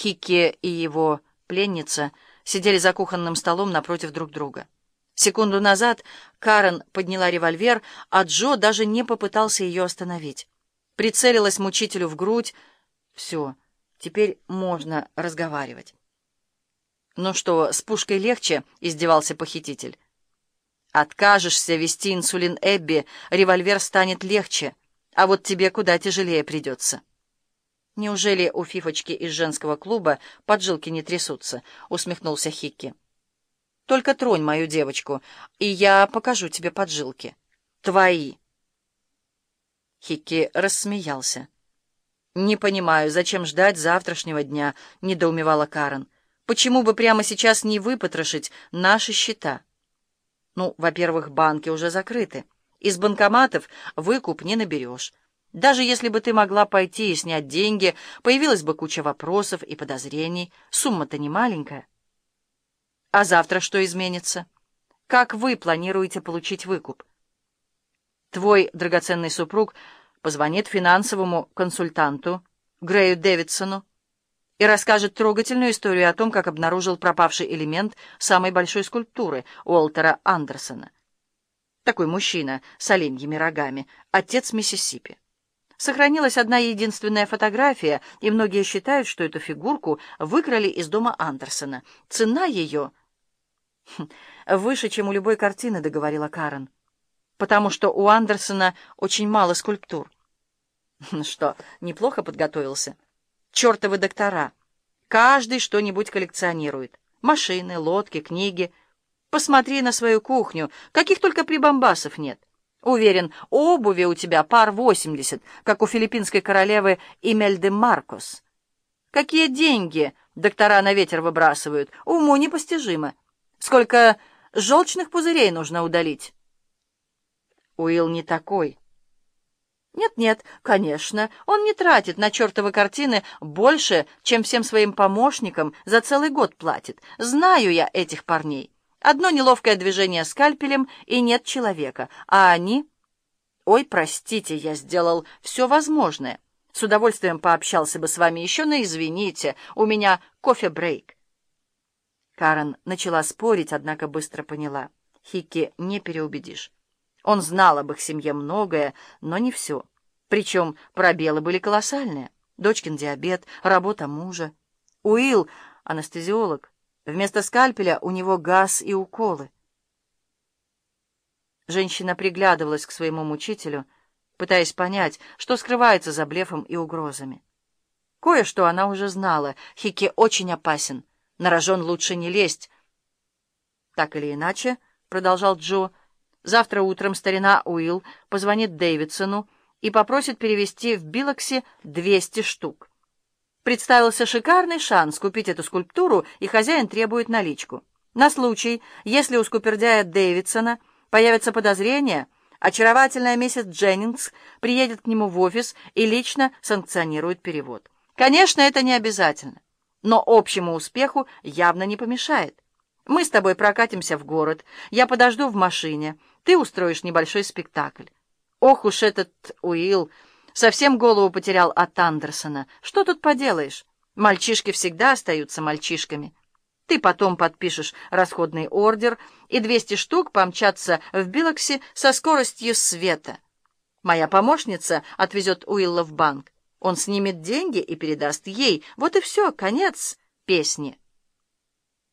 Хикки и его пленница сидели за кухонным столом напротив друг друга. Секунду назад Карен подняла револьвер, а Джо даже не попытался ее остановить. Прицелилась мучителю в грудь. Все, теперь можно разговаривать. «Ну что, с пушкой легче?» — издевался похититель. «Откажешься вести инсулин Эбби, револьвер станет легче, а вот тебе куда тяжелее придется». «Неужели у Фифочки из женского клуба поджилки не трясутся?» — усмехнулся Хикки. «Только тронь мою девочку, и я покажу тебе поджилки. Твои». Хикки рассмеялся. «Не понимаю, зачем ждать завтрашнего дня?» — недоумевала Карен. «Почему бы прямо сейчас не выпотрошить наши счета?» «Ну, во-первых, банки уже закрыты. Из банкоматов выкуп не наберешь. Даже если бы ты могла пойти и снять деньги, появилась бы куча вопросов и подозрений. Сумма-то не маленькая. А завтра что изменится? Как вы планируете получить выкуп? Твой драгоценный супруг позвонит финансовому консультанту Грею Дэвидсону и расскажет трогательную историю о том, как обнаружил пропавший элемент самой большой скульптуры Уолтера Андерсона. Такой мужчина с оленьими рогами, отец Миссисипи. Сохранилась одна единственная фотография, и многие считают, что эту фигурку выкрали из дома Андерсона. Цена ее... «Выше, чем у любой картины», — договорила Карен. «Потому что у Андерсона очень мало скульптур». «Что, неплохо подготовился?» «Чертовы доктора! Каждый что-нибудь коллекционирует. Машины, лодки, книги. Посмотри на свою кухню, каких только прибамбасов нет». Уверен, обуви у тебя пар восемьдесят, как у филиппинской королевы Имельды Маркос. Какие деньги доктора на ветер выбрасывают, уму непостижимо. Сколько желчных пузырей нужно удалить? Уилл не такой. Нет-нет, конечно, он не тратит на чертовы картины больше, чем всем своим помощникам за целый год платит. Знаю я этих парней. Одно неловкое движение скальпелем, и нет человека. А они... Ой, простите, я сделал все возможное. С удовольствием пообщался бы с вами еще, но извините, у меня кофе-брейк. Карен начала спорить, однако быстро поняла. Хикки не переубедишь. Он знал об их семье многое, но не все. Причем пробелы были колоссальные. Дочкин диабет, работа мужа. Уилл, анестезиолог, Вместо скальпеля у него газ и уколы. Женщина приглядывалась к своему мучителю, пытаясь понять, что скрывается за блефом и угрозами. Кое-что она уже знала. Хики очень опасен. На рожон лучше не лезть. Так или иначе, — продолжал Джо, — завтра утром старина Уилл позвонит Дэвидсону и попросит перевести в Билоксе 200 штук. Представился шикарный шанс купить эту скульптуру, и хозяин требует наличку. На случай, если у скупердяя Дэвидсона появятся подозрения, очаровательная миссис Дженнингс приедет к нему в офис и лично санкционирует перевод. Конечно, это не обязательно, но общему успеху явно не помешает. Мы с тобой прокатимся в город, я подожду в машине, ты устроишь небольшой спектакль. Ох уж этот Уилл! Совсем голову потерял от Андерсона. Что тут поделаешь? Мальчишки всегда остаются мальчишками. Ты потом подпишешь расходный ордер, и 200 штук помчатся в Билоксе со скоростью света. Моя помощница отвезет Уилла в банк. Он снимет деньги и передаст ей. Вот и все, конец песни.